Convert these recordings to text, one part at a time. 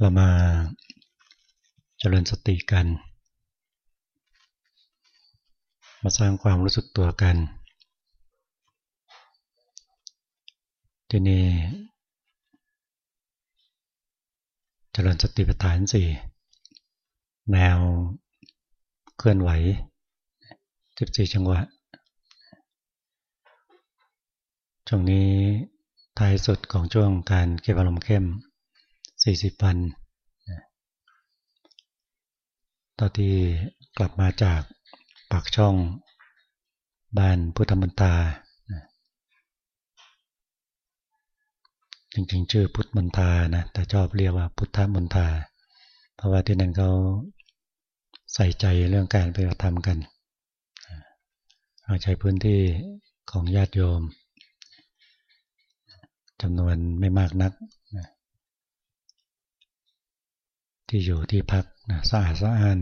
เรามาเจริญสติกัน มาสร้างความรู้สึกตัวกัน ที่นี่เจริญสติปัฏฐานสี่แนวเคลื่อนไหว14จังหวะ ช่วงนี้ท้ายสุดของช่วงการเก็บอารมณ์เข้ม 40วันตอนที่กลับมาจากปากช่องบ้านพุทธมณฑาจริงๆ ชื่อพุทธมณฑานะ แต่ชอบเรียกว่าพุทธมณฑาเพราะว่าที่นั่นเขาใส่ใจเรื่องการปฏิบัติธรรมกันเราใช้พื้นที่ของญาติโยมจำนวนไม่มากนัก ที่อยู่ที่พักนะสะอาดสะอ้าน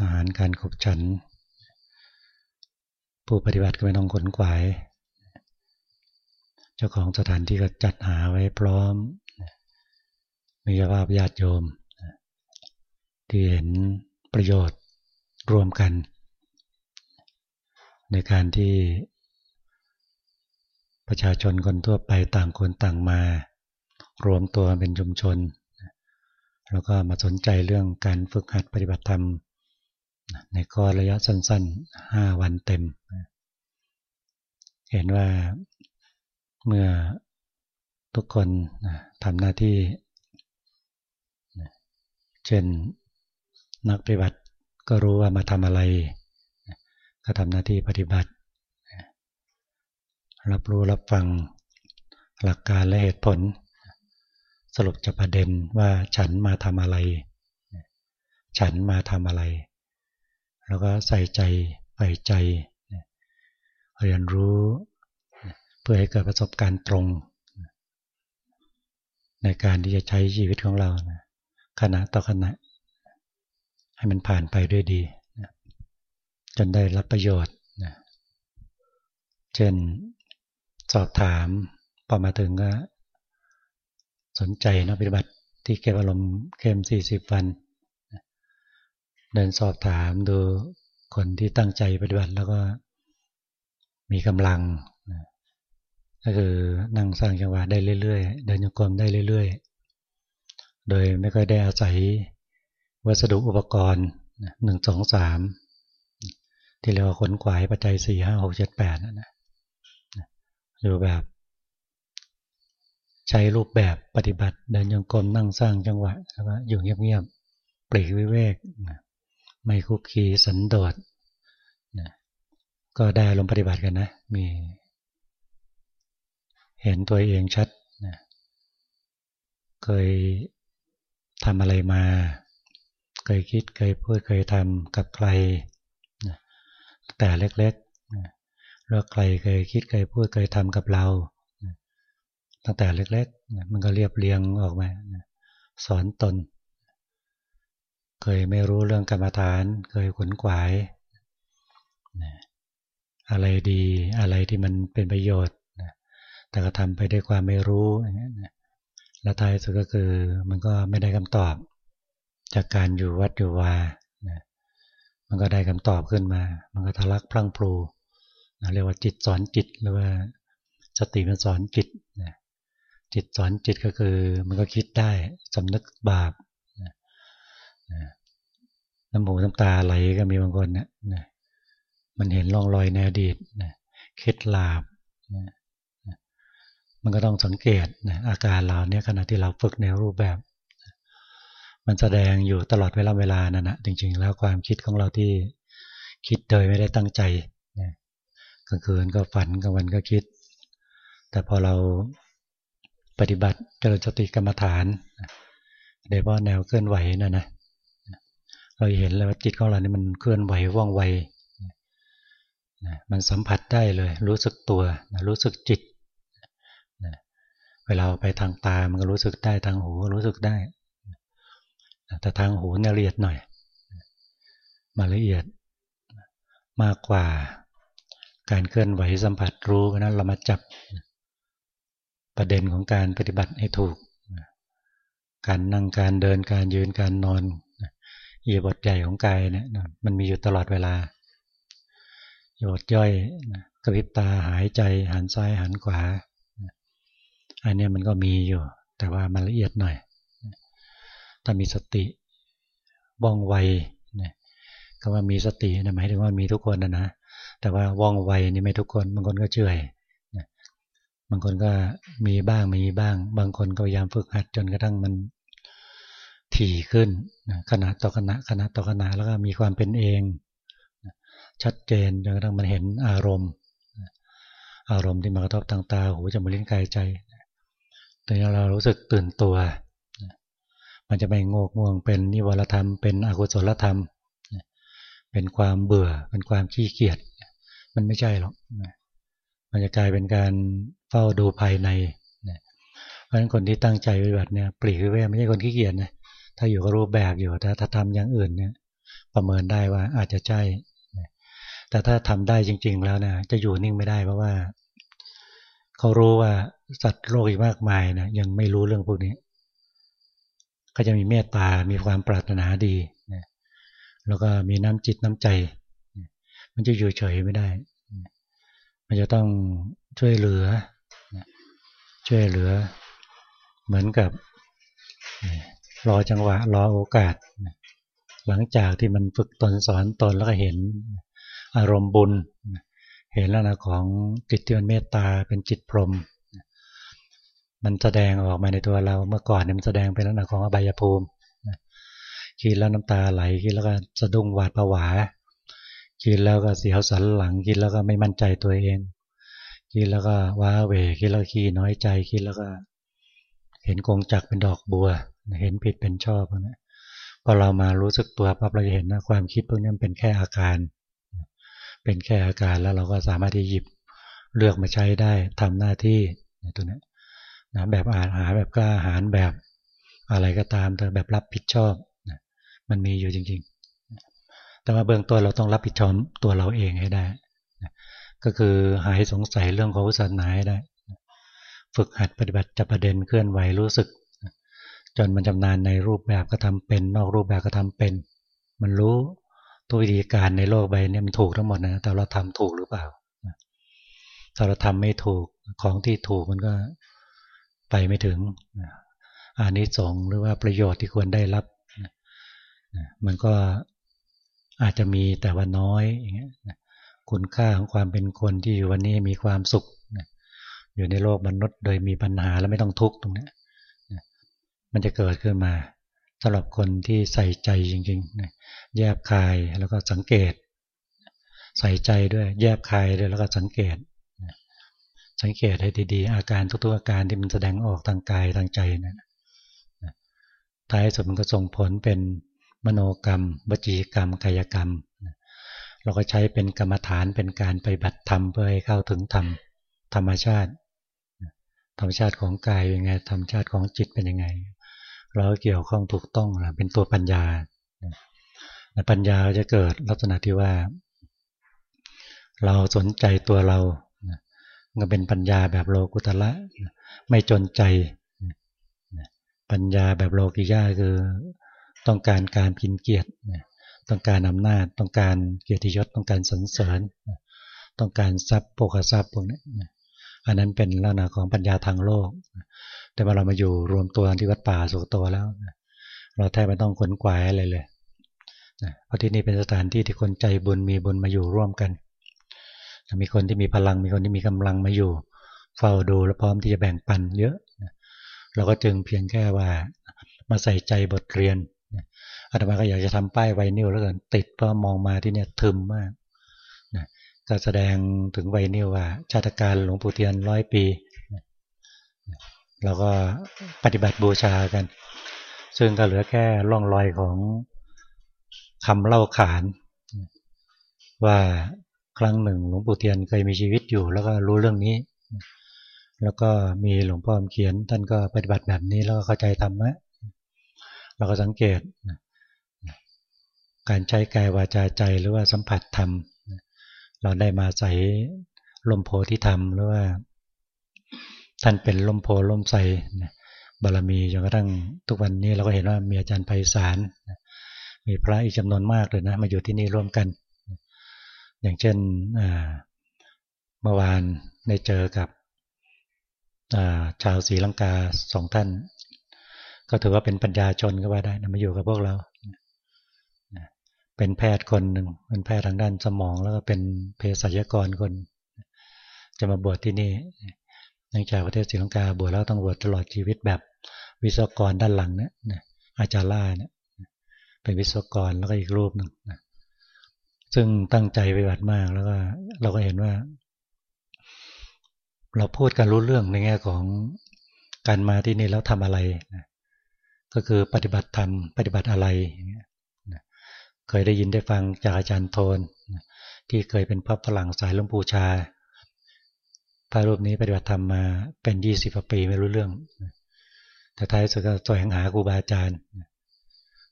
อาหารการขบฉัน ผู้ปฏิบัติก็ไม่ต้องขนขวาย เจ้าของสถานที่ก็จัดหาไว้พร้อม มีภาพญาติโยม ที่เห็นประโยชน์รวมกัน ในการที่ประชาชนคนทั่วไปต่างคนต่างมา รวมตัวเป็นชุมชน แล้วก็มาสนใจเรื่องการฝึกหัดปฏิบัติธรรม ในกอระยะสั้นๆห้าวันเต็ม เห็นว่าเมื่อทุกคนทำหน้าที่ เช่นนักปฏิบัติก็รู้ว่ามาทำอะไร ก็ทำหน้าที่ปฏิบัติ รับรู้รับฟังหลักการและเหตุผล สรุปจะประเด็นว่าฉันมาทำอะไร ฉันมาทำอะไร แล้วก็ใส่ใจใส่ใจ เรียนรู้เพื่อให้เกิดประสบการณ์ตรง ในการที่จะใช้ชีวิตของเราขณะต่อขณะ ให้มันผ่านไปด้วยดี จนได้รับประโยชน์เช่นสอบถามพอมาถึงก็ สนใจนะปฏิบัติที่เก็บอารมณ์เข้มสี่สิบวัน เดินสอบถามดูคนที่ตั้งใจปฏิบัติแล้วก็มีกำลังก็คือนั่งสร้างจังหวะได้เรื่อยๆ เดินโยกมได้เรื่อยๆ โดยไม่ค่อยได้อาศัยวัสดุอุปกรณ์หนึ่งสองสามที่เรียกว่าขนขวายปัจจัยสี่ห้าหกเจ็ดแปดนะอยู่แบบ ใช้รูปแบบปฏิบัติเดินยงกลมนั่งสร้างจังหวะแล้วก็อยู่เงียบๆปลีกวิเวกไม่คุกคีสันโดษก็ได้ลงปฏิบัติกันนะ มี เห็นตัวเองชัดเคยทำอะไรมา เคยคิดเคยพูดเคยทำกับใครแต่เล็กๆแล้วใครเคยคิดเคยพูดเคยทำกับเรา ตั้งแต่เล็กๆ มันก็เรียบเรียงออกมาสอนตน เคยไม่รู้เรื่องกรรมฐาน เคยขนขวาย อะไรดีอะไรที่มันเป็นประโยชน์ แต่ก็ทำไปด้วยความไม่รู้แล้วท้ายสุดก็คือมันก็ไม่ได้คำตอบ จากการอยู่วัดอยู่วามันก็ได้คำตอบขึ้นมา มันก็ทะลักพลั่งพลูเรียกว่าจิตสอนจิตหรือว่าสติมันสอนจิต จิตสอนจิตก็คือ มันก็คิดได้สำนึกบาปน้ำหูน้ำตาไหลก็มีบางคนนะมันเห็นร่องรอยในอดีตคิดลาบมันก็ต้องสังเกตอาการเราเนี่ยขณะที่เราฝึกในรูปแบบ มันแสดงอยู่ตลอดเวลาเวลานั่นนะจริง ๆ แล้วความคิดของเราที่คิดโดยไม่ได้ตั้งใจกลางคืนก็ฝันกลางวันก็คิด แต่พอเรา ปฏิบัติเจริญสติกรรมฐานโดยเฉพาะแนวเคลื่อนไหวนะนะเราเห็นเลยว่าจิตของเราเนี่ยมันเคลื่อนไหวว่องไวมันสัมผัสได้เลย รู้สึกตัวรู้สึกจิตเวลาไปทางตา มันก็รู้สึกได้ทางหูรู้สึกได้ แต่ทางหูเนี่ยละเอียดหน่อย มาละเอียดมากกว่าการเคลื่อนไหวสัมผัสรู้นั้นเรามาจับ ประเด็นของการปฏิบัติให้ถูก การนั่งการเดินการยืนการนอนเอียบทใหญ่ของกายเนี่ยมันมีอยู่ตลอดเวลาโยดย่อยกระพริบตาหายใจหันซ้ายหันขวา อันนี้มันก็มีอยู่ แต่ว่ามันละเอียดหน่อย ถ้ามีสติว่องไวก็ว่ามีสตินะหมายถึงว่ามีทุกคนนะนะแต่ว่าว่องไวนี่ไม่ทุกคนบางคนก็เฉย บางคนก็มีบ้างมีบ้าง บางคนก็พยายามฝึกหัดจนกระทั่งมันถี่ขึ้นขณะต่อขณะขณะต่อขณะแล้วก็มีความเป็นเอง ชัดเจนจนกระทั่งมันเห็นอารมณ์ อารมณ์ที่มากระทบทางตาหูจมูกลิ้นกายใจตอนนี้เรารู้สึกตื่นตัว มันจะไม่งกง่วงเป็นนิวรธรรม เป็นอกุศลธรรม เป็นความเบื่อ เป็นความขี้เกียจ มันไม่ใช่หรอก มันจะกลายเป็นการ เฝ้าดูภายในเพราะฉะนั้นคนที่ตั้งใจปฏิบัติเนี่ยปลีกวิเวกไม่ใช่คนขี้เกียจนะถ้าอยู่กับรูปแบบอยู่แต่ถ้าทำอย่างอื่นเนี่ยประเมินได้ว่าอาจจะใช่แต่ถ้าทำได้จริง ๆ แล้วนะจะอยู่นิ่งไม่ได้เพราะว่า เขารู้ว่าสัตว์โลกอีกมากมายนะยังไม่รู้เรื่องพวกนี้ ก็จะมีเมตตา มีความปรารถนาดีนะแล้วก็มีน้ำจิตน้ำใจ มันจะอยู่เฉยไม่ได้ มันจะต้องช่วยเหลือ ช่วยเหลือ เหมือนกับรอจังหวะรอโอกาส หลังจากที่มันฝึกตนสอนตนแล้วก็เห็นอารมณ์บุญ เห็นแล้วนะของจิตที่มันเมตตาเป็นจิตพรหมมันแสดงออกมาในตัวเราเมื่อก่อนเนี่ยมันแสดงเป็นลักษณะของอบายภูมิคิดแล้วน้ำตาไหลคิดแล้วก็สะดุ้งหวาดผวาคิดแล้วก็เสียวสันหลังคิดแล้วก็ไม่มั่นใจตัวเอง คิดแล้วก็ว้าเหวคิดแล้วขี้น้อยใจคิดแล้วก็ เห็นกงจักเป็นดอกบัว เห็นผิดเป็นชอบนะพอเรามารู้สึกตัวปั๊บเราจะเห็นนะความคิดพวกนี้เป็นแค่อาการ เป็นแค่อาการแล้วเราก็สามารถที่หยิบเลือกมาใช้ได้ทำหน้าที่ตัวนี้นะแบบอาหารแบบกล้าอาหารแบบอะไรก็ตามแต่แบบรับผิดชอบนะมันมีอยู่จริง ๆ แต่ว่าเบื้องต้นเราต้องรับผิดชอบตัวเราเองให้ได้ ก็คือหายสงสัยเรื่องของศาสนาให้ได้ ฝึกหัดปฏิบัติจับประเด็นเคลื่อนไหวรู้สึก จนมันจำนานในรูปแบบก็ทำเป็น นอกรูปแบบก็ทำเป็น มันรู้ตัววิธีการในโลกใบนี้มันถูกทั้งหมดนะแต่เราทำถูกหรือเปล่าถ้าเราทำไม่ถูกของที่ถูกมันก็ไปไม่ถึงอานิสงส์หรือว่าประโยชน์ที่ควรได้รับมันก็อาจจะมีแต่ว่าน้อยอย่างเงี้ย คุณค่าของความเป็นคนที่อยู่วันนี้มีความสุขอยู่ในโลกมนุษย์โดยมีปัญหาและไม่ต้องทุกข์ตรงนี้มันจะเกิดขึ้นมาสำหรับคนที่ใส่ใจจริงๆแยบคายแล้วก็สังเกต ใส่ใจด้วยแยบคายด้วยแล้วก็สังเกต สังเกตให้ดีๆ อาการทุกๆอาการที่มันแสดงออกทางกายทางใจนะท้ายสุดมันก็ส่งผลเป็นมโนกรรมวจีกรรมกายกรรม เราก็ใช้เป็นกรรมฐานเป็นการไปบัติธรรมเพื่อให้เข้าถึงธรรมธรรมชาติ ธรรมชาติของกายเป็นไงธรรมชาติของจิตเป็นยังไง เราเกี่ยวข้องถูกต้องเป็นตัวปัญญาปัญญาจะเกิดลักษณะที่ว่า เราสนใจตัวเราก็เป็นปัญญาแบบโลกุตละไม่จนใจ ปัญญาแบบโลกิยาคือต้องการการกินเกียรติ ต้องการอำนาจ ต้องการเกียรติยศ ต้องการสรรเสริญ ต้องการทรัพย์โภคทรัพย์พวกนี้อันนั้นเป็นลักษณะของปัญญาทางโลก แต่ว่าเรามาอยู่รวมตัวที่วัดป่าสุกโตแล้ว เราแทบไม่ต้องขนกวายอะไรเลยเพราะที่นี่เป็นสถานที่ที่คนใจบุญมีบุญมาอยู่ร่วมกัน มีคนที่มีพลัง มีคนที่มีกำลังมาอยู่ เฝ้าดูและพร้อมที่จะแบ่งปันเยอะ เราก็จึงเพียงแค่ว่ามาใส่ใจบทเรียน อาตมาก็อยากจะทำป้ายไวนิวแล้วกันติดเพราะมองมาที่เนี่ยทึมมากจะแสดงถึงไวนิวว่า ชาติการหลวงปู่เทียนร้อยปีเราก็ปฏิบัติบูชากัน ซึ่งก็เหลือแค่ร่องรอยของคำเล่าขาน ว่าครั้งหนึ่งหลวงปู่เทียนเคยมีชีวิตอยู่ แล้วก็รู้เรื่องนี้ แล้วก็มีหลวงพ่อเขียน ท่านก็ปฏิบัติแบบนี้แล้วก็เข้าใจธรรมะเราก็สังเกต การใช้กายวาจาใจหรือว่าสัมผัสธรรม เราได้มาใส่ลมโพธิธรรมหรือว่า ท่านเป็นลมโพลมใสบารมีจนกระทั่งทุกวันนี้เราก็เห็นว่ามีอาจารย์ไพศาลมีพระอีกจำนวนมากเลยนะมาอยู่ที่นี่ร่วมกัน อย่างเช่นเมื่อวานได้เจอกับชาวศรีลังกาสองท่าน ก็ถือว่าเป็นปัญญาชนก็ว่าได้นะมาอยู่กับพวกเรา เป็นแพทย์คนหนึ่งเป็นแพทย์ทางด้านสมองแล้วก็เป็นเภสัชกรคน จะมาบวชที่นี่เนื่องจากประเทศศรีลังกาบวชแล้วต้องบวชตลอดชีวิตแบบวิศวกรด้านหลังเนี่ยอาจารย์ล่าเนี่ยเป็นวิศวกรแล้วก็อีกรูปหนึ่งซึ่งตั้งใจปฏิบัติมากแล้วก็เราก็เห็นว่า เราพูดกันรู้เรื่องในแง่ของการมาที่นี่แล้วทำอะไรก็คือปฏิบัติธรรมปฏิบัติอะไรนะเคยได้ยินได้ฟังจากอาจารย์โทน ที่เคยเป็นพระฝรั่งสายหลวงปู่ชา พระรูปนี้ปฏิบัติธรรมมาเป็นยี่สิบปีไม่รู้เรื่อง แต่ท้ายสุดก็แสวงหาครูบาอาจารย์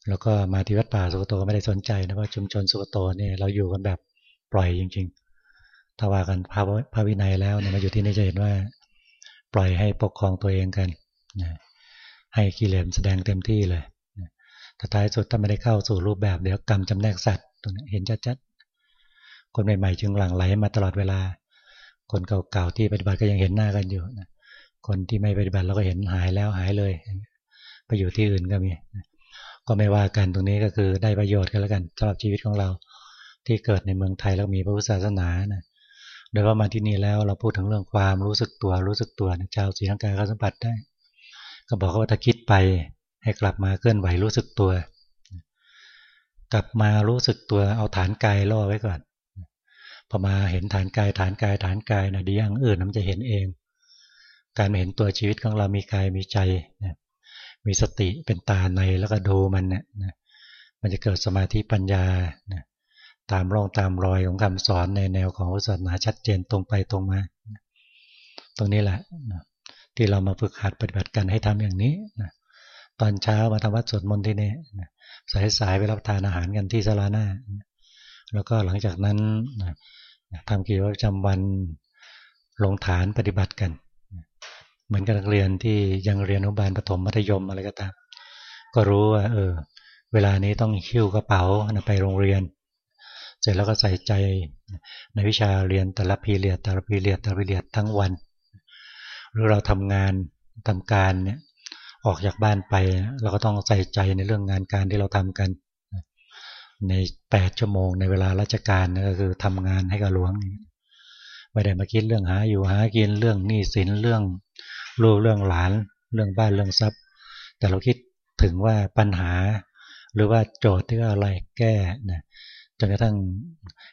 แล้วก็มาที่วัดป่าสุกโตก็ไม่ได้สนใจนะว่าชุมชนสุกโตเนี่ยเราอยู่กันแบบปล่อยจริง ๆ ถ้าว่ากันพระพระวินัยแล้วเนี่ยมาอยู่ที่นี่จะเห็นว่า ปล่อยให้ปกครองตัวเองกัน ให้กิเลสแสดงเต็มที่เลย แต่ท้ายสุดถ้าไม่ได้เข้าสู่รูปแบบเดี๋ยวกรรมจำแนกสัตว์ตรงนี้เห็นชัดๆคนใหม่ๆจึงหลั่งไหลมาตลอดเวลา คนเก่าๆที่ปฏิบัติก็ยังเห็นหน้ากันอยู่นะคนที่ไม่ปฏิบัติเราก็เห็นหายแล้วหายเลย ไปอยู่ที่อื่นก็มี ก็ไม่ว่ากันตรงนี้ก็คือได้ประโยชน์กันแล้วกันสำหรับชีวิตของเราที่เกิดในเมืองไทยแล้วมีพระพุทธศาสนานะโดยว่ามาที่นี่แล้วเราพูดถึงเรื่องความรู้สึกตัวรู้สึกตัวชาวศรีลังกาเขาสัมผัสได้ ก็บอกว่าถ้าคิดไป ให้กลับมาเคลื่อนไหวรู้สึกตัว กลับมารู้สึกตัวเอาฐานกายล่อไว้ก่อนพอมาเห็นฐานกายฐานกายฐานกายนะดีอย่างอื่นมันจะเห็นเอง การเห็นตัวชีวิตของเรามีกายมีใจนะมีสติเป็นตาในแล้วก็ดูมันเนี่ยนะมันจะเกิดสมาธิปัญญานะตามร่องตามรอยของคำสอนในแนวของศาสนาชัดเจนตรงไปตรงมา ตรงนี้แหละนะที่เรามาฝึกหัดปฏิบัติกันให้ทำอย่างนี้นะ ตอนเช้ามาทำวัดสวดมนต์ที่นี่สายสายไปรับทานอาหารกันที่สลาหน้า แล้วก็หลังจากนั้นทำกิจวัตรประจำวันลงฐานปฏิบัติกัน เหมือนกับนักเรียนที่ยังเรียนอนุบาลประถมมัธยมอะไรก็ตาม ก็รู้ว่าเออ เวลานี้ต้องคิ้วกระเป๋าไปโรงเรียน เสร็จแล้วก็ใส่ใจในวิชาเรียนแต่ละพีเรียดแต่ละพีเรียดแต่ละพีเรียดทั้งวัน หรือเราทำงานทำการเนี่ย ออกจากบ้านไปเราก็ต้องใส่ใจในเรื่องงานการที่เราทำกัน ในแปดชั่วโมงในเวลาราชการก็คือทำงานให้กับหลวง ไม่ได้มาคิดเรื่องหาอยู่หากินเรื่องหนี้สินเรื่องลูกเรื่องหลาน เรื่องบ้านเรื่องทรัพย์ แต่เราคิดถึงว่าปัญหา หรือว่าโจทย์ที่อะไรแก้นะจนกระทั่ง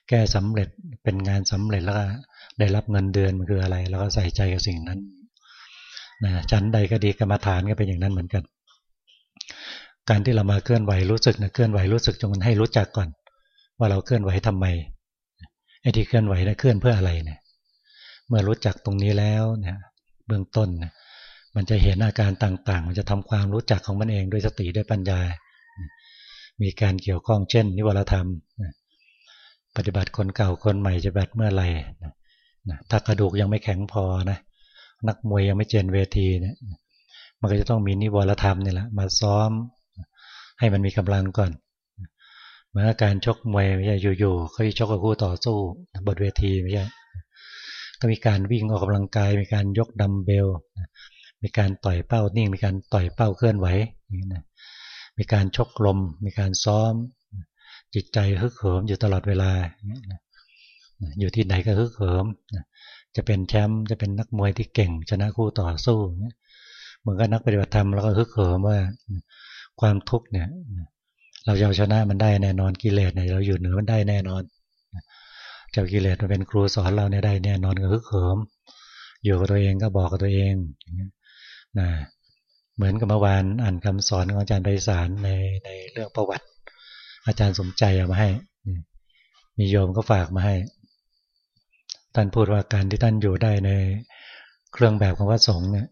แก้สำเร็จเป็นงานสำเร็จแล้วก็ได้รับเงินเดือนมันคืออะไร แล้วก็ใส่ใจกับสิ่งนั้น นะชั้นใดก็ดีกรรมฐานก็เป็นอย่างนั้นเหมือนกัน การที่เรามาเคลื่อนไหวรู้สึกนะเคลื่อนไหวรู้สึกจงให้รู้จักก่อน ว่าเราเคลื่อนไหวทำไมไอ้ที่เคลื่อนไหวนะเคลื่อนเพื่ออะไรเนี่ยเมื่อรู้จักตรงนี้แล้วเนี่ยเบื้องต้นนะมันจะเห็นอาการต่างๆ มันจะทำความรู้จักของมันเองด้วยสติด้วยปัญญา มีการเกี่ยวข้องเช่น นิวรธรรม ปฏิบัติคนเก่าคนใหม่จะแบบเมื่อไหร่ถ้ากระดูกยังไม่แข็งพอนะ นักมวยยังไม่เจนเวทีเนี่ยมันก็จะต้องมีนิวรธรรมนี่แหละมาซ้อมให้มันมีกำลังก่อนเหมือนการชกมวยไม่ใช่อยู่ๆเขาชกกับคู่ต่อสู้บนเวทีไม่ใช่ก็มีการวิ่งออกกำลังกาย มีการยกดัมเบล มีการต่อยเป้านิ่ง มีการต่อยเป้าเคลื่อนไหวมีการชกลม มีการซ้อม จิตใจฮึกเหิมอยู่ตลอดเวลาอยู่ที่ไหนก็ฮึกเหิม จะเป็นแชมป์จะเป็นนักมวยที่เก่ง ชนะคู่ต่อสู้เหมือนกับนักปฏิบัติธรรมแล้วก็ฮึกเหิมว่าความทุกข์เนี่ย เราจะเอาชนะมันได้แน่นอนกิเลสเนี่ยเราอยู่เหนือมันได้แน่นอนเจ้ากิเลสมันเป็นครูสอนเราเนี่ยได้แน่นอนก็ฮึกเหิมอยู่กับตัวเองก็บอกกับตัวเองนะเหมือนกับเมื่อวานอ่านคำสอนของอาจารย์ไพศาลในในเรื่องประวัติ อาจารย์สมใจเอามาให้มีโยมก็ฝากมาให้ ท่านพูดว่าการที่ท่านอยู่ได้ในเครื่องแบบของพระสงฆ์เนี่ย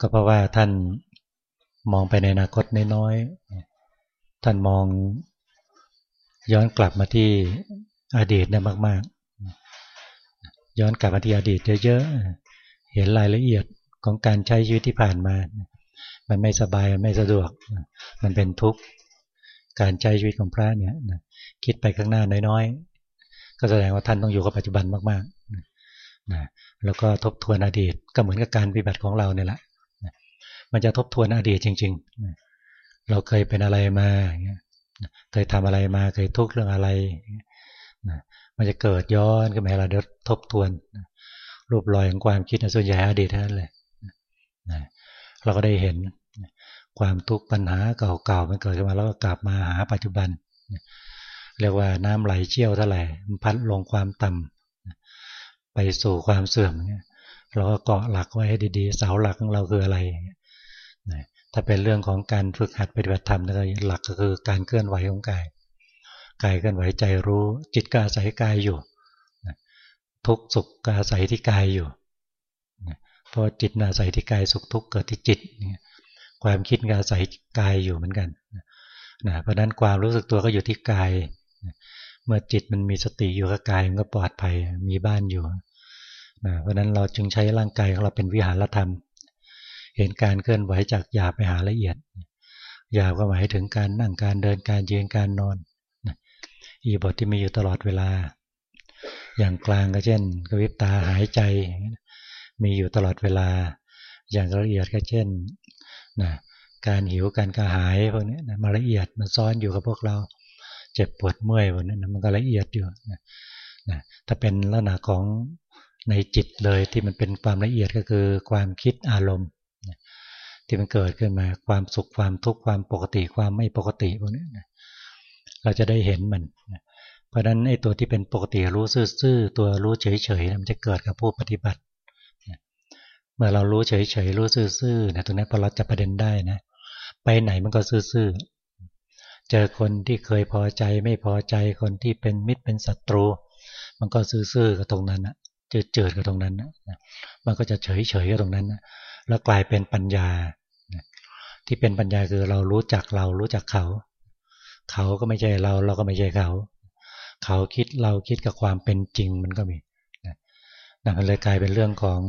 ก็เพราะว่าท่านมองไปในอนาคตน้อยๆท่านมองย้อนกลับมาที่อดีตเนี่ยมากๆ ย้อนกลับมาที่อดีตเยอะๆ เห็นรายละเอียดของการใช้ชีวิตที่ผ่านมา มันไม่สบาย มันไม่สะดวก มันเป็นทุกข์ การใช้ชีวิตของพระเนี่ยคิดไปข้างหน้าน้อยๆ ก็แสดงว่าท่านต้องอยู่กับปัจจุบันมากๆนะแล้วก็ทบทวนอดีตก็เหมือนกับการปฏิบัติของเราเนี่ยแหละมันจะทบทวนอดีตจริงๆ เราเคยเป็นอะไรมาเคยทำอะไรมา เคยทุกข์เรื่องอะไร มันจะเกิดย้อนขึ้นมาเราเดี๋ยวทบทวน รูปรอยของความคิดส่วนใหญ่อดีตทั้นเลยเราก็ได้เห็นความทุกข์ปัญหาเก่าๆ มันเกิดขึ้นมาแล้วก็กลับมาหาปัจจุบัน เรียกว่าน้ำไหลเชี่ยวเท่าไหร่มันพัดลงความต่ำไปสู่ความเสื่อมเนี่ยเราก็เกาะหลักไว้ให้ดีๆ เสาหลักของเราคืออะไร ถ้าเป็นเรื่องของการฝึกหัดปฏิบัติธรรมนะหลักก็คือการเคลื่อนไหวของกาย กายเคลื่อนไหวใจรู้ จิตก็อาศัยกายอยู่ ทุกสุขก็อาศัยที่กายอยู่เพราะจิตอาศัยที่กายสุขทุกข์เกิดที่จิต ความคิดก็อาศัยกายอยู่เหมือนกันนะเพราะนั้นความรู้สึกตัวก็อยู่ที่กาย เมื่อจิตมันมีสติอยู่กับกายมันก็ปลอดภัยมีบ้านอยู่นะเพราะนั้นเราจึงใช้ร่างกายของเราเป็นวิหารธรรม เห็นการเคลื่อนไหวจากหยาบไปหาละเอียดหยาบก็หมายถึงการนั่งการเดินการยืนการนอนอีบทที่มีอยู่ตลอดเวลา อย่างกลางก็เช่นกระพริบตาหายใจ มีอยู่ตลอดเวลา อย่างละเอียดก็เช่นนะการหิวการกระหายพวกนี้นะมาละเอียดมันซ้อนอยู่กับพวกเรา เจ็บปวดเมื่อยวกนี้นมันก็ละเอียดอยู่นะถ้าเป็นลักษณะของในจิตเลยที่มันเป็นความละเอียดก็คือความคิดอารมณ์ที่มันเกิดขึ้นมาความสุขความทุกข์ความปกติความไม่ปกติพวกนี้นะเราจะได้เห็นมันเพราะฉะนั้นไอ้ตัวที่เป็นปกติรู้ซื่อๆตัวรู้เฉยๆมันจะเกิดกับผู้ปฏิบัติ เมื่อเรารู้เฉยๆรู้ซื่อๆนะตรงนี้พอเราจะประเด็นได้นะ ไปไหนมันก็ซื่อๆ เจอคนที่เคยพอใจไม่พอใจคนที่เป็นมิตรเป็นศัตรู มันก็ซื่อๆกับตรงนั้นนะเจอเจอกับตรงนั้นนะมันก็จะเฉยๆกับตรงนั้นนะแล้วกลายเป็นปัญญาที่เป็นปัญญาคือเรารู้จักเรารู้จักเขา เขาก็ไม่ใช่เราเราก็ไม่ใช่เขา เขาคิดเราคิดกับความเป็นจริงมันก็มีนั่นเลยกลายเป็นเรื่องของ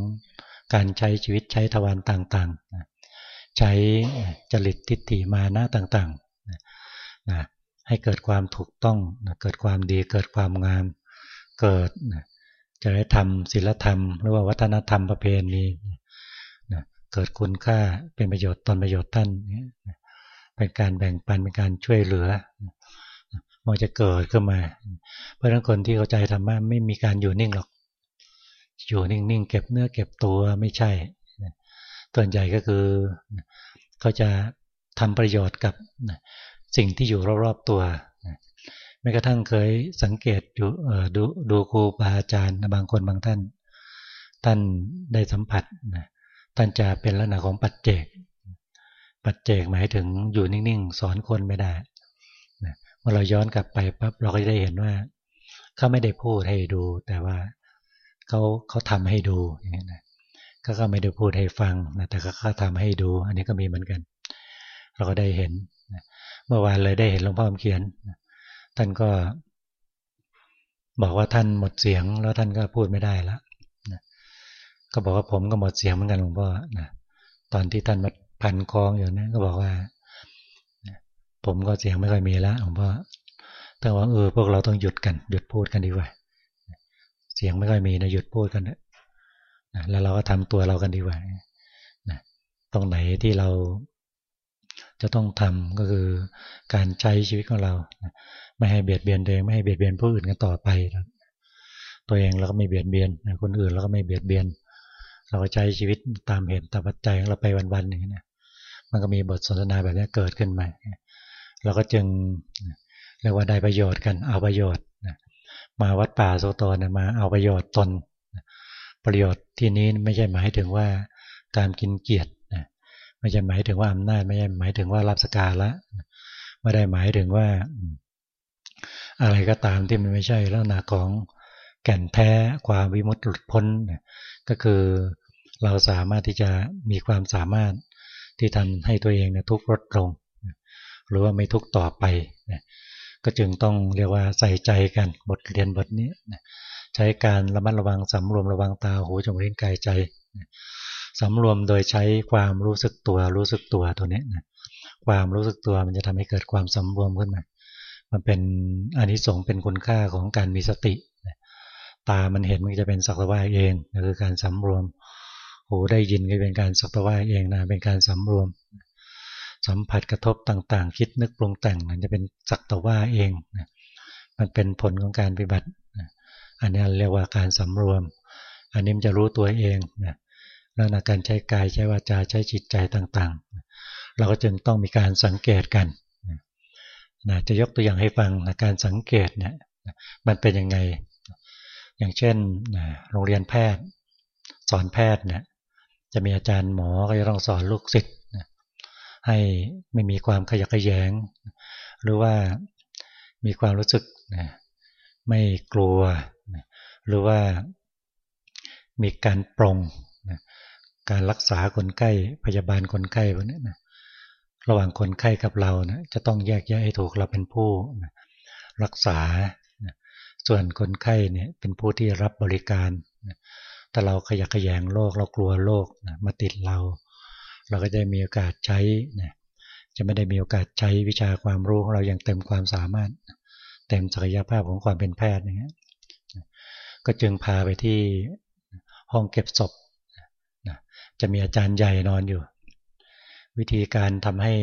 การใช้ชีวิตใช้ทวารต่างๆ ใช้จริตทิฏฐิมานะต่างๆ นะให้เกิดความถูกต้องนะเกิดความดีเกิดความงาม เกิดนะจะได้ทำศีลธรรม หรือว่าวัฒนธรรมประเพณีนะเกิดคุณค่าเป็นประโยชน์ตนประโยชน์ท่านเป็นการแบ่งปันเป็นการช่วยเหลือมันจะเกิดขึ้นมา เพราะฉะนั้นคนที่เข้าใจธรรมะไม่มีการอยู่นิ่งหรอก อยู่นิ่งๆเก็บเนื้อเก็บตัวไม่ใช่ส่วนใหญ่ก็คือเขาจะทำประโยชน์กับ สิ่งที่อยู่รอบๆตัวแม้กระทั่งเคยสังเกตดูดูดูครูบาอาจารย์บางคนบางท่าน ท่านได้สัมผัสท่านจะเป็นลักษณะของปัจเจก ปัจเจกหมายถึงอยู่นิ่งๆ สอนคนไม่ได้เมื่อเราย้อนกลับไปปั๊บเราก็จะได้เห็นว่า เขาไม่ได้พูดให้ดู แต่ว่าเขาเขาทำให้ดูอย่างนี้นะก็ก็ไม่ได้พูดให้ฟังนะแต่ก็เขาทำให้ดู อันนี้ก็มีเหมือนกัน เราก็ได้เห็น เมื่อวานเลยได้เห็นหลวงพ่อเขียน ท่านก็บอกว่าท่านหมดเสียง แล้วท่านก็พูดไม่ได้แล้วก็บอกว่าผมก็หมดเสียงเหมือนกันหลวงพ่อนะตอนที่ท่านมาพันคลองอยู่นะก็บอกว่า ผมก็เสียงไม่ค่อยมีแล้วหลวงพ่อแต่ว่าเออพวกเราต้องหยุดกัน หยุดพูดกันดีกว่าเสียงไม่ค่อยมีนะหยุดพูดกันนะแล้วเราก็ทำตัวเรากันดีกว่านะตรงไหนที่เรา จะต้องทำก็คือการใช้ชีวิตของเรา ไม่ให้เบียดเบียนตัวเองไม่ให้เบียดเบียนผู้อื่นกันต่อไปตัวเองเราก็ไม่เบียดเบียนคนอื่นเราก็ไม่เบียดเบียน เราก็ใช้ชีวิตตามเหตุตามปัจจัยของเราไปวันๆอย่างนี้นะมันก็มีบทสนทนาแบบนี้เกิดขึ้นมาเราก็จึงเรียกว่าได้ประโยชน์กันเอาประโยชน์มาวัดป่าโซโตนมาเอาประโยชน์ตนประโยชน์ที่นี้ไม่ใช่หมายถึงว่าการกินเกียรติ ไม่ใช่หมายถึงว่าอำนาจไม่ใช่หมายถึงว่ารับสการละไม่ได้หมายถึงว่า อะไรก็ตามที่มันไม่ใช่ลักษณะของแก่นแท้ความวิมุตติหลุดพ้นก็คือเราสามารถที่จะมีความสามารถที่ทำให้ตัวเองเนี่ยทุกข์ลดลงหรือว่าไม่ทุกข์ต่อไปก็จึงต้องเรียกว่าใส่ใจกันบทเรียนบทนี้ใช้การระมัดระวังสำรวมระวังตาหูจมูกลิ้นกายใจ สำรวมโดยใช้ความรู้สึกตัวรู้สึกตัวตัวนี้นะความรู้สึกตัวมันจะทำให้เกิดความสำรวมขึ้นมา มันเป็นอานิสงส์เป็นคุณค่าของการมีสติ ตามันเห็นมันจะเป็นสักตะว่าเองคือการสำรวม หูได้ยินก็เป็นการสักตะว่าเองนะเป็นการสำรวม สัมผัสกระทบต่างๆ คิดนึกปรุงแต่งมันจะเป็นสักตะว่าเองนะมันเป็นผลของการปฏิบัติ อันนี้เรียกว่าการสำรวม อันนี้มันจะรู้ตัวเองนะ แล้วในการใช้กายใช้วาจาใช้จิตใจต่างๆ เราก็จึงต้องมีการสังเกตกันนะจะยกตัวอย่างให้ฟังนะการสังเกตเนี่ยมันเป็นยังไง อย่างเช่นโรงเรียนแพทย์ สอนแพทย์เนี่ยจะมีอาจารย์หมอก็จะต้องสอนลูกศิษย์ให้ไม่มีความขยักขยแยง หรือว่ามีความรู้สึกไม่กลัว หรือว่ามีการปรง การรักษาคนไข้พยาบาลคนไข้พวกนี้นะระหว่างคนไข้กับเรานะจะต้องแยกแยะให้ถูกเราเป็นผู้นะรักษานะส่วนคนไข้เนี่ยเป็นผู้ที่รับบริการนะแต่เราขยักขยงโรคเรากลัวโรคนะมาติดเรา เราก็จะมีโอกาสใช้นะจะไม่ได้มีโอกาสใช้วิชาความรู้ของเราอย่างเต็มความสามารถ เต็มศักยภาพของความเป็นแพทย์อย่างเงี้ยก็จึงพาไปที่ห้องเก็บศพ จะมีอาจารย์ใหญ่นอนอยู่ วิธีการทำให้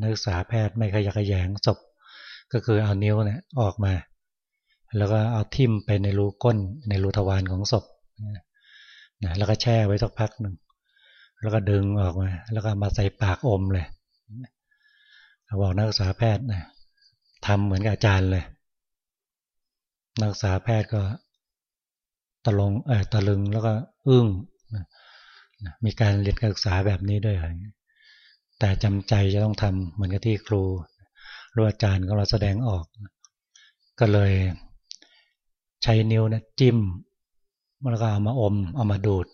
นักศึกษาแพทย์ไม่ขยักขยงศพก็คือเอานิ้วเนี่ยออกมา แล้วก็เอาทิ่มไปในรูก้นในรูทวารของศพนะแล้วก็แช่ไว้สักพักหนึ่งแล้วก็ดึงออกมา แล้วก็มาใส่ปากอมเลยบอกนักศึกษาแพทย์นะทำเหมือนกับอาจารย์เลย นักศึกษาแพทย์ก็ตะลงเออตะลึงแล้วก็อึ้ง มีการเรียนการศึกษาแบบนี้ด้วย แต่จำใจจะต้องทำเหมือนกับที่ครูรู้อาจารย์ของเราแสดงออก ก็เลยใช้นิ้วนะจิ้มแล้วก็เอามาอม เอามาดูด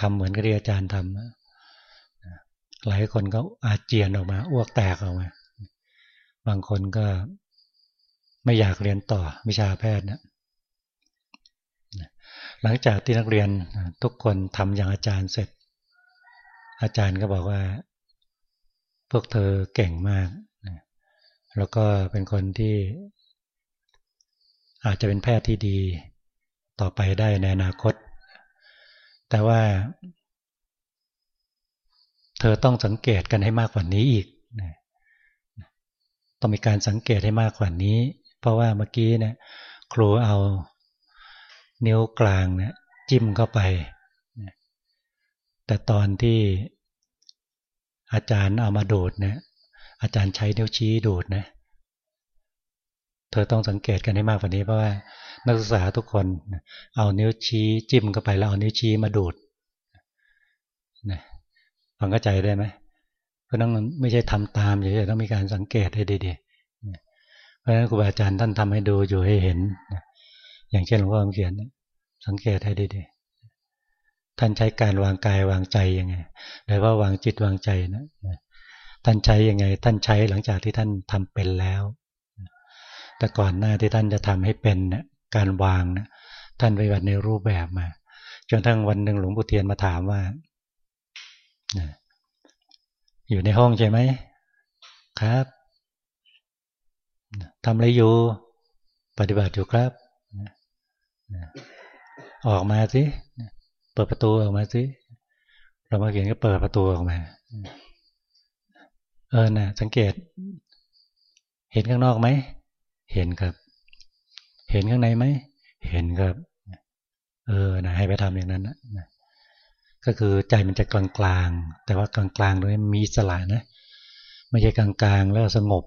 ทำเหมือนกับที่อาจารย์ทำหลายคนก็อาเจียนออกมาอ้วกแตกออกมา บางคนก็ไม่อยากเรียนต่อวิชาแพทย์นะ หลังจากที่นักเรียนทุกคนทำอย่างอาจารย์เสร็จ อาจารย์ก็บอกว่า พวกเธอเก่งมาก แล้วก็เป็นคนที่ อาจจะเป็นแพทย์ที่ดีต่อไปได้ในอนาคต แต่ว่า เธอต้องสังเกตกันให้มากกว่านี้อีก ต้องมีการสังเกตให้มากกว่านี้ เพราะว่าเมื่อกี้เนี่ยครูเอา นิ้วกลางเนี่ยจิ้มเข้าไป แต่ตอนที่อาจารย์เอามาดูดเนี่ยอาจารย์ใช้นิ้วชี้ดูดนะ เธอต้องสังเกตกันให้มากกว่านี้เพราะว่านักศึกษาทุกคนเอานิ้วชี้จิ้มเข้าไปแล้วเอานิ้วชี้มาดูดนะฟังเข้าใจได้ไหมเพราะนั้นไม่ใช่ทำตามอย่างเดียต้องมีการสังเกตให้ดีๆเพราะฉะนั้นครูบาอาจารย์ท่านทำให้ดูอยู่ให้เห็นนะ อย่างเช่นหลวงพ่อเขียน สังเกตให้ดีๆท่านใช้การวางกายวางใจยังไงหรือว่าวางจิตวางใจนะท่านใช้ยังไง ท่านใช้หลังจากที่ท่านทำเป็นแล้ว แต่ก่อนหน้าที่ท่านจะทำให้เป็นการวางนะท่านปฏิบัติในรูปแบบมาจนทั้งวันหนึ่งหลวงปู่เทียนมาถามว่าอยู่ในห้องใช่ไหมครับทำอะไรอยู่ ปฏิบัติอยู่ครับ ออกมาสิเปิดประตูออกมาสิเรามาเขียนก็เปิดประตูออกมา เออนะสังเกต เห็นข้างนอกไหม เห็นครับ เห็นข้างในไหม เห็นครับ เออนะให้ไปทำอย่างนั้นนะก็คือใจมันจะกลางๆ แต่ว่ากลางๆตรงนี้มีสลายนะ ไม่ใช่กลางๆ แล้วสงบ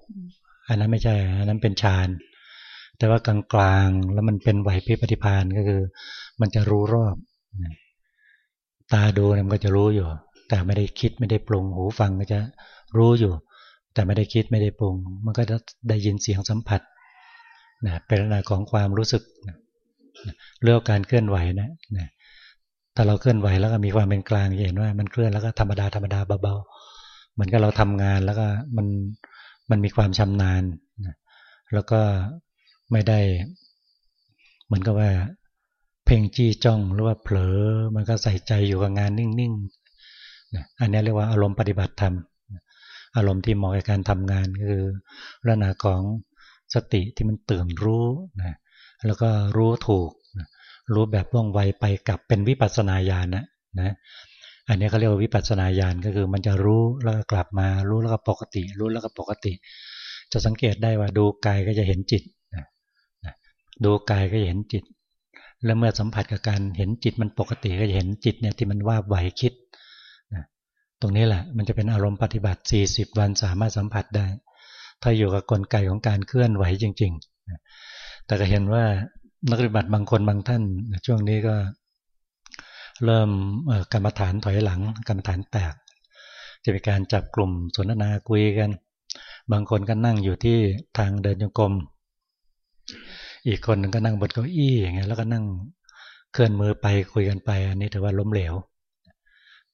อันนั้นไม่ใช่ อันนั้นเป็นฌาน แต่ว่ากลางๆแล้วมันเป็นไหวพิปฏิพานก็คือ มันจะรู้รอบตาดูมันก็จะรู้อยู่ แต่ไม่ได้คิดไม่ได้ปรุงหูฟังก็จะรู้อยู่ แต่ไม่ได้คิดไม่ได้ปรุง มันก็ได้ยินเสียงสัมผัสนะเป็นลักษณะของความรู้สึกเรื่องการเคลื่อนไหวนะนะถ้าเราเคลื่อนไหวแล้วก็มีความเป็นกลางเห็นว่า มันเคลื่อนแล้วก็ธรรมดาธรรมดาเบาๆเหมือนกับเราทำงานแล้วก็มันมันมีความชำนาญนะแล้วก็ ไม่ได้ เหมือนกับว่า เพ่งจี้จ้องหรือว่าเผลอ มันก็ใส่ใจอยู่กับงานนิ่งๆนะอันนี้เรียกว่าอารมณ์ปฏิบัติธรรมอารมณ์ที่เหมาะกับการทำงานคือลักษณะของสติที่มันตื่นรู้นะแล้วก็รู้ถูกนะรู้แบบว่องไวไปกับเป็นวิปัสสนาญาณนะนะอันนี้เขาเรียกว่าวิปัสสนาญาณก็คือมันจะรู้แล้วก็กลับมารู้แล้วก็ปกติ รู้แล้วก็ปกติ จะสังเกตได้ว่าดูกายก็จะเห็นจิต ดูกายก็จะเห็นจิต แล้วเมื่อสัมผัสกับการเห็นจิตมันปกติก็จะเห็นจิตเนี่ยที่มันว่าไหวคิดตรงนี้แหละมันจะเป็นอารมณ์ปฏิบัติ 40 วันสามารถสัมผัสได้ ถ้าอยู่กับกลไกของการเคลื่อนไหวจริงๆแต่ก็เห็นว่านักปฏิบัติบางคนบางท่าน ช่วงนี้ก็เริ่มกรรมฐานถอยหลัง กรรมฐานแตก จะเป็นการจับกลุ่มสนทนาคุยกัน บางคนก็นั่งอยู่ที่ทางเดินจงกรม อีกคนนึงก็นั่งบนเก้าอี้อย่างเงี้ยแล้วก็นั่งเคลื่อนมือไปคุยกันไป อันนี้ถือว่าล้มเหลว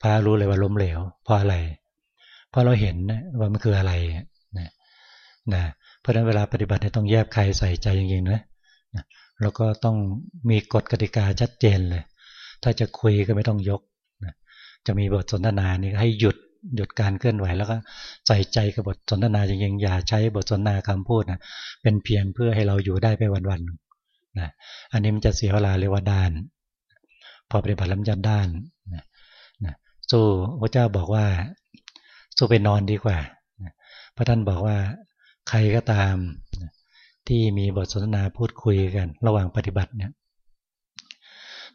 พารู้เลยว่าล้มเหลวเพราะอะไรเพราะเราเห็นนะว่ามันคืออะไรนะนะเพราะฉะนั้นเวลาปฏิบัติต้องแยบใครใส่ใจจริงๆนะนะแล้วก็ต้องมีกฎกติกาชัดเจนเลย ถ้าจะคุยก็ไม่ต้องยกนะจะมีบทสนทนานี่ให้หยุด หยุดการเคลื่อนไหวแล้วก็ใส่ใจกับบทสนทนาจริงๆอย่าใช้บทสนทนาคำพูดนะเป็นเพียงเพื่อให้เราอยู่ได้ไปวันๆนะอันนี้มันจะเสียเวลาเรียกว่าด้าน พอปฏิบัติแล้วมันจะด้านนะนะสู้พระเจ้าบอกว่า สู้ไปนอนดีกว่าพระท่านบอกว่าใครก็ตามที่มีบทสนทนาพูดคุยกัน ระหว่างปฏิบัติเนี่ย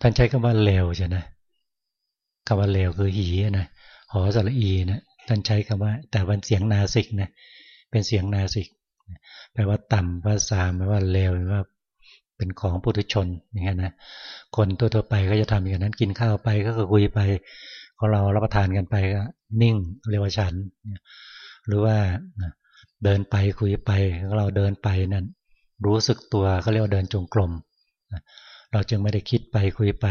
ท่านใช้คำว่าเลวใช่ไหมคำว่าเลวคือหีนะ หอสระอีนะท่านใช้คำว่า แต่วันเสียงนาสิกนะเป็นเสียงนาสิกแปลว่าต่ำว่าสามแปลว่าเลวแปลว่าเป็นของปุถุชนอย่างเงี้ยนะคนตัววไปก็จะทำอย่างนั้นกินข้าวไปก็คุยไปของเรารับประทานกันไปก็นิ่งเรียกว่าฉัน หรือว่าเดินไปคุยไปเราเดินไปนั่นรู้สึกตัวเขาเรียกว่าเดินจงกรมเราจึงไม่ได้คิดไปคุยไป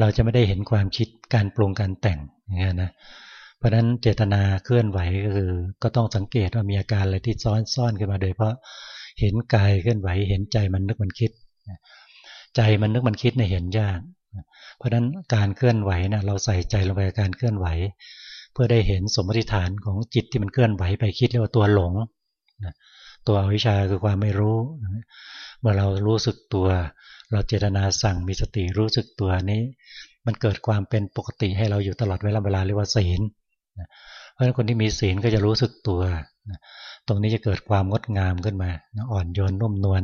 เราจะไม่ได้เห็นความคิดการปรุงการแต่ง อย่างเงี้ยนะเพราะฉะนั้นเจตนาเคลื่อนไหวก็คือ ก็ต้องสังเกตว่ามีอาการอะไรที่ซ้อนซ่อนขึ้นมาโดยเพราะเห็นกายเคลื่อนไหว เห็นใจมันนึกมันคิด ใจมันนึกมันคิดเนี่ยเห็นยาก เพราะฉะนั้นการเคลื่อนไหวนะเราใส่ใจลงไปการเคลื่อนไหว เพื่อได้เห็นสมมติฐานของจิตที่มันเคลื่อนไหวไปคิดเรียกว่าตัวหลงตัวอวิชชาคือความไม่รู้ เมื่อเรารู้สึกตัว เราเจตนาสั่งมีสติรู้สึกตัวนี้ มันเกิดความเป็นปกติให้เราอยู่ตลอดเวลาเวลาเรียกว่าศีลเพราะฉะนั้นคนที่มีศีลก็จะรู้สึกตัว ตรงนี้จะเกิดความงดงามขึ้นมา อ่อนโยนนุ่มนวล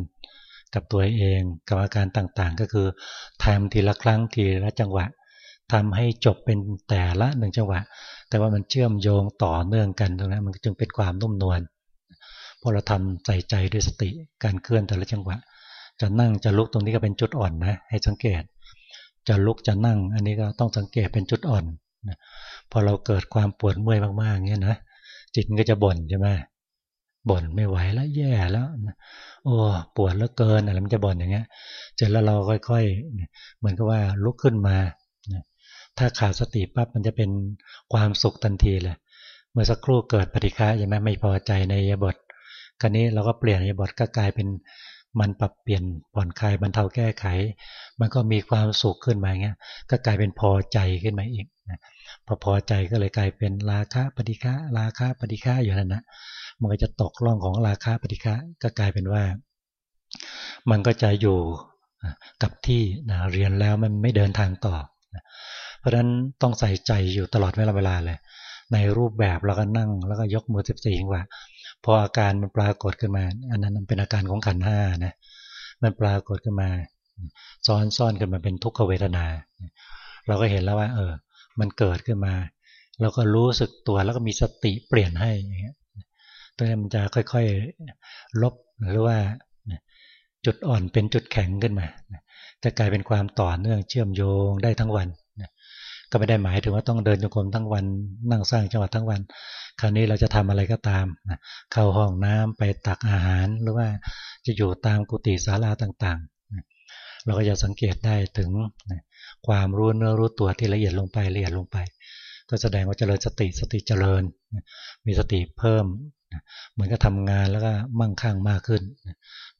กับตัวเองกับอาการต่างๆ ก็คือทำทีละครั้งทีละจังหวะทำให้จบเป็นแต่ละหนึ่งจังหวะ แต่ว่ามันเชื่อมโยงต่อเนื่องกันตรงนั้นมันจึงเป็นความนุ่มนวลพอเราทำใส่ใจด้วยสติการเคลื่อนแต่ละจังหวะ จะนั่งจะลุกตรงนี้ก็เป็นจุดอ่อนนะให้สังเกต จะลุกจะนั่ง อันนี้ก็ต้องสังเกตเป็นจุดอ่อนพอเราเกิดความปวดเมื่อยมากๆเงี้ยนะจิตก็จะบ่นใช่ไหมบ่นไม่ไหวแล้วแย่แล้วโอ้ปวดแล้วเกินอะไรมันจะบ่นอย่างเงี้ยเสร็จแล้วเราค่อยๆเหมือนกับว่าลุกขึ้นมาถ้าขาดสติปั๊บมันจะเป็นความสุขทันทีเลยเมื่อสักครู่เกิดปฏิฆะใช่ไหมไม่พอใจในยบทคราวนี้เราก็เปลี่ยนยบทก็กลายเป็น มันปรับเปลี่ยนผ่อนคลายบรรเทาแก้ไข มันก็มีความสุขขึ้นมาเงี้ยก็กลายเป็นพอใจขึ้นมาอีกพอพอใจก็เลยกลายเป็นราคะปฏิฆะราคะปฏิฆะอยู่นั่นนะมันก็จะตกล่องของราคาปฏิฆะก็กลายเป็นว่า มันก็จะอยู่กับที่นะเรียนแล้วมันไม่เดินทางต่อเพราะฉะนั้นต้องใส่ใจอยู่ตลอดเวลาเวลาเลย ในรูปแบบเราก็นั่งแล้วก็ยกมือสิบสี่ว่า พออาการมันปรากฏขึ้นมา อันนั้นเป็นอาการของขันห้านะมันปรากฏขึ้นมา ซ้อนซ่อนขึ้นมาเป็นทุกขเวทนา เราก็เห็นแล้วว่า เออ มันเกิดขึ้นมาเราก็รู้สึกตัวแล้วก็มีสติเปลี่ยนให้อย่างเงี้ยตัวนี้มันจะค่อยๆ ลบหรือว่าจุดอ่อนเป็นจุดแข็งขึ้นมาจะกลายเป็นความต่อเนื่องเชื่อมโยงได้ทั้งวัน ก็ไม่ได้หมายถึงว่าต้องเดินจงกรมทั้งวันนั่งสร้างจังหวัดทั้งวัน คราวนี้เราจะทำอะไรก็ตามเข้าห้องน้ำไปตักอาหารหรือว่าจะอยู่ตามกุฏิศาลาต่างๆ เราก็จะสังเกตได้ถึงความรู้เนื้อรู้ตัวที่ละเอียดลงไปละเอียดลงไป ก็แสดงว่าเจริญสติสติเจริญ มีสติเพิ่มเหมือนกับทำงานแล้วก็มั่งคั่งมากขึ้น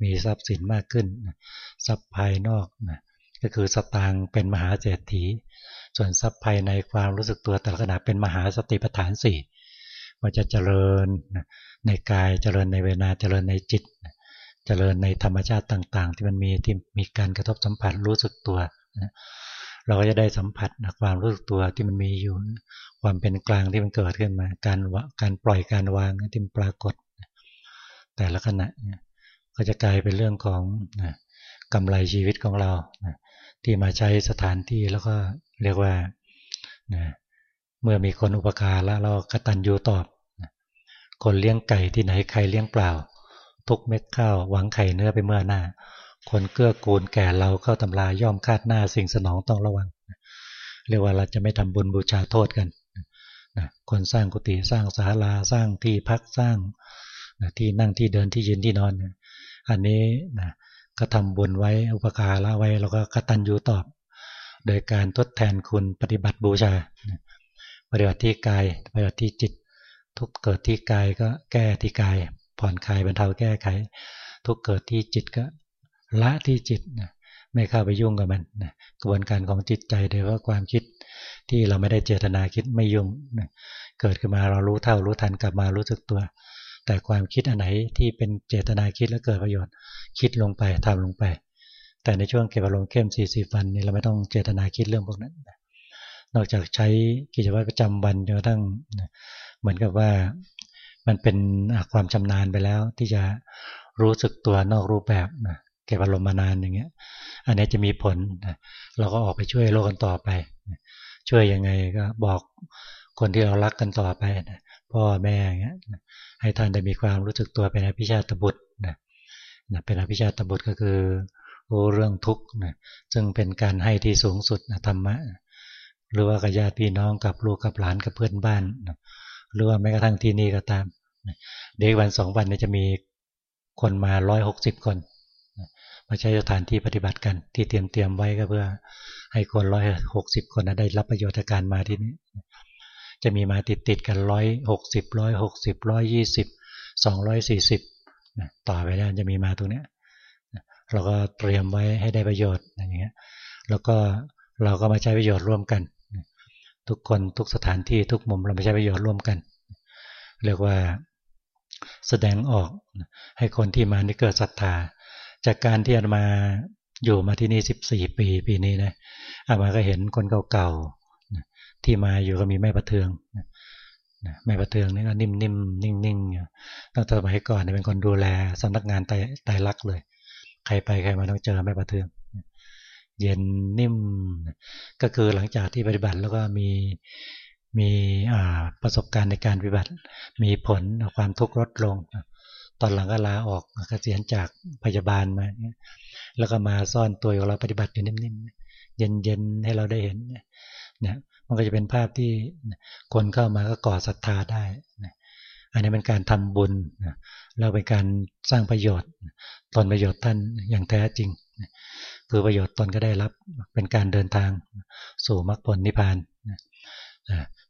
มีทรัพย์สินมากขึ้นทรัพย์ภายนอกก็คือสตางค์เป็นมหาเศรษฐี ส่วนทรัพย์ภายในความรู้สึกตัวแต่ละขณะเป็นมหาสติปัฏฐานสี่มันจะเจริญในกายเจริญในเวนาเจริญในจิต เจริญในธรรมชาติต่าง ๆ ที่มันมีที่มีการกระทบสัมผัสรู้สึกตัว เราก็จะได้สัมผัสความรู้สึกตัวที่มันมีอยู่ ความเป็นกลางที่มันเกิดขึ้นมา การการปล่อยการวางที่ปรากฏ แต่ละขณะก็จะกลายเป็นเรื่องของกำไรชีวิตของเรา ที่มาใช้สถานที่แล้วก็เรียกว่าเมื่อมีคนอุปการแล้วเรากตัญญูตอบ คนเลี้ยงไก่ที่ไหนใครเลี้ยงเปล่า ทุกเม็ดข้าวหวังไข่เนื้อไปเมื่อหน้า คนเกื้อกูลแก่เราเข้าตำราย่อมคาดหน้าสิ่งสนองต้องระวัง เรียกว่าเราจะไม่ทำบุญบูชาโทษกันนะคนสร้างกุฏิสร้างศาลาสร้างที่พักสร้างนะที่นั่งที่เดินที่ยืนที่นอนอันนี้นะ ก็ทำบุญไว้อุปการะไว้แล้วก็กตัญญูตอบ โดยการทดแทนคุณปฏิบัติบูชา ปฏิบัติที่กายปฏิบัติที่จิต ทุกเกิดที่กายก็แก้ที่กาย ผ่อนคลายบรรเทาแก้ไข ทุกเกิดที่จิตก็ละที่จิตนะไม่เข้าไปยุ่งกับมันนะกระบวนการของจิตใจโดยว่าความคิดที่เราไม่ได้เจตนาคิดไม่ยุ่งนะเกิดขึ้นมาเรารู้เท่ารู้ทันกลับมารู้สึกตัว แต่ความคิดอันไหนที่เป็นเจตนาคิดแล้วเกิดประโยชน์ คิดลงไปทำลงไป แต่ในช่วงเก็บอารมณ์เข้ม40วันนี้เราไม่ต้องเจตนาคิดเรื่องพวกนั้น นอกจากใช้กิจวัตรประจำวันจนกระทั่งเหมือนกับว่ามันเป็นความชำนาญไปแล้วที่จะรู้สึกตัวนอกรูปแบบนะเก็บอารมณ์มานานอย่างเงี้ย อันนี้จะมีผลนะเราก็ออกไปช่วยโลกกันต่อไป ช่วยยังไงก็บอกคนที่เรารักกันต่อไปนะ พ่อแม่เงี้ยให้ท่านได้มีความรู้สึกตัวเป็นอภิชาตบุตรนะนะเป็นอภิชาตบุตรก็คือรู้เรื่องทุกข์นะซึ่งเป็นการให้ที่สูงสุดนะธรรมะ หรือว่ากับญาติพี่น้องกับลูกกับหลานกับเพื่อนบ้านนะหรือว่าแม้กระทั่งที่นี่ก็ตามเด็กวันสองวันนี้จะมีคนมาร้อยหกสิบคนมาใช้สถานที่ปฏิบัติกัน ที่เตรียมเตรียมไว้ก็เพื่อให้คนร้อยหกสิบคนได้รับประโยชน์จากการมาที่นี้ จะมีมาติดติดกันร้อยหกสิบร้อยหกสิบร้อยยี่สิบสองร้อยสี่สิบต่อไปแล้วจะมีมาตรงนี้เราก็เตรียมไว้ให้ได้ประโยชน์อย่างเงี้ยแล้วก็เราก็มาใช้ประโยชน์ร่วมกัน ทุกคนทุกสถานที่ทุกมุมเราไม่ใช่ประโยชน์ร่วมกัน เรียกว่าแสดงออกให้คนที่มานี่เกิดศรัทธา จากการที่อามาอยู่มาที่นี่สิบสี่ปีปีนี้นะอามาก็เห็นคนเก่าๆ ที่มาอยู่ก็มีแม่ประเทืองแม่ประเทืองนี่ก็นิ่มๆนิ่งๆตั้งแต่สมัยก่อนเป็นคนดูแลสำนักงานไตไตรักเลย ใครไปใครมาต้องเจอแม่ประเทือง เย็นนิ่ม ก็คือหลังจากที่ปฏิบัติแล้วก็มีมีประสบการณ์ในการปฏิบัติ มีผลความทุกข์ลดลง ตอนหลังก็ลาออกเกษียณจากพยาบาลมาแล้วก็มาซ่อนตัวของเราปฏิบัติอยู่นิ่มๆเย็นๆให้เราได้เห็น เนี่ยมันก็จะเป็นภาพที่คนเข้ามาก็ก่อศรัทธาได้อันนี้เป็นการทำบุญเราเป็นการสร้างประโยชน์ตนประโยชน์ท่านอย่างแท้จริงคือประโยชน์ตนก็ได้รับเป็นการเดินทางสู่มรรคผลนิพพาน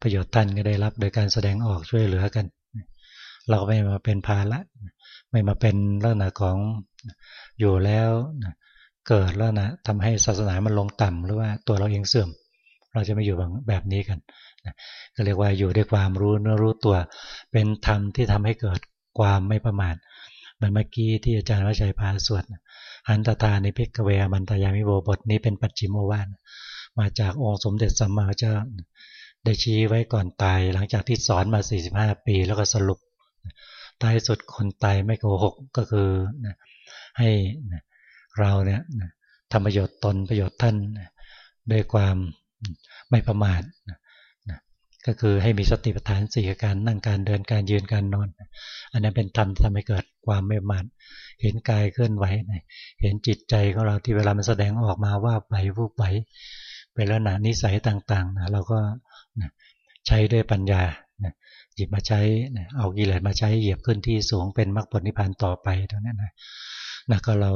ประโยชน์ท่านก็ได้รับโดยการแสดงออกช่วยเหลือกัน เราไม่มาเป็นภาระไม่มาเป็นลักษณะของอยู่แล้วเกิดแล้วนะทำให้ศาสนามันลงต่ำหรือว่าตัวเราเองเสื่อม เราจะไม่อยู่แบบนี้กันก็เรียกว่าอยู่ด้วยความรู้เนื้อรู้ตัว เป็นธรรมที่ทำให้เกิดความไม่ประมาทเหมือนเมื่อกี้ที่อาจารย์วชัยพาสวดอันตตาในพิกเวมันตยามิโวบทนี้เป็นปัจจิโมวานมาจากองค์สมเด็จสัมมาเจ้าได้ชี้ไว้ก่อนตาย หลังจากที่สอนมา 45 ปีแล้วก็สรุปท้ายสุดคนตายไม่โกหกก็คือให้เราเนี่ยทำประโยชน์ตนประโยชน์ท่านด้วยความ ไม่ประมาทก็คือให้มีสติปัฏฐานสี่การนั่งการเดินการยืนการนอน อันนั้นเป็นธรรมทำให้เกิดความไม่ประมันเห็นกายเคลื่อนไหวเห็นจิตใจของเราที่เวลามันแสดงออกมาว่าไหววูบไหวเป็นลักษณะนิสัยต่างๆนะเราก็ใช้ด้วยปัญญาหยิบมาใช้เอากิเลสมาใช้เหยียบขึ้นที่สูงเป็นมรรคผลนิพพานต่อไปตรงนั้นนะ นะก็เรา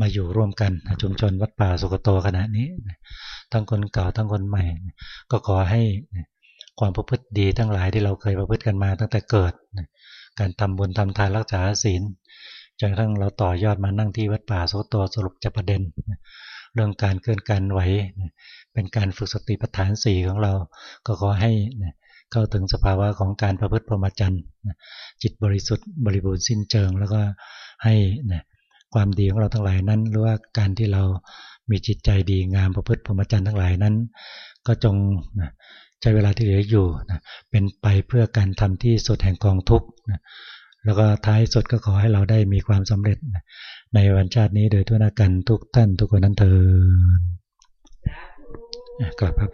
มาอยู่ร่วมกันชุมชนวัดป่าสุกโตขณะนี้ทั้งคนเก่าทั้งคนใหม่ ก็ขอให้ความประพฤติดีทั้งหลายที่เราเคยประพฤติกันมาตั้งแต่เกิด การทำบุญทำทานรักษาศีลจนกระทั่งเราต่อยอดมานั่งที่วัดป่าโตสรุปจะประเด็น เรื่องการเคลื่อนการไหวเป็นการฝึกสติปัฏฐานสี่ของเรา ก็ขอให้เข้าถึงสภาวะของการประพฤติพรหมจรรย์จิตบริสุทธิ์บริบูรณ์สิ้นเชิง แล้วก็ให้ ความดีของเราทั้งหลายนั้น หรือว่าการที่เรามีจิตใจดีงามประพฤติพรหมจรรย์ทั้งหลายนั้น ก็จงใช้เวลาที่เหลืออยู่เป็นไปเพื่อการทำที่สุดแห่งกองทุกข์แล้วก็ท้ายสุดก็ขอให้เราได้มีความสำเร็จในวันชาตินี้โดยทั่วหน้ากันทุกท่านทุกคนนั้นเถิดกลับครับ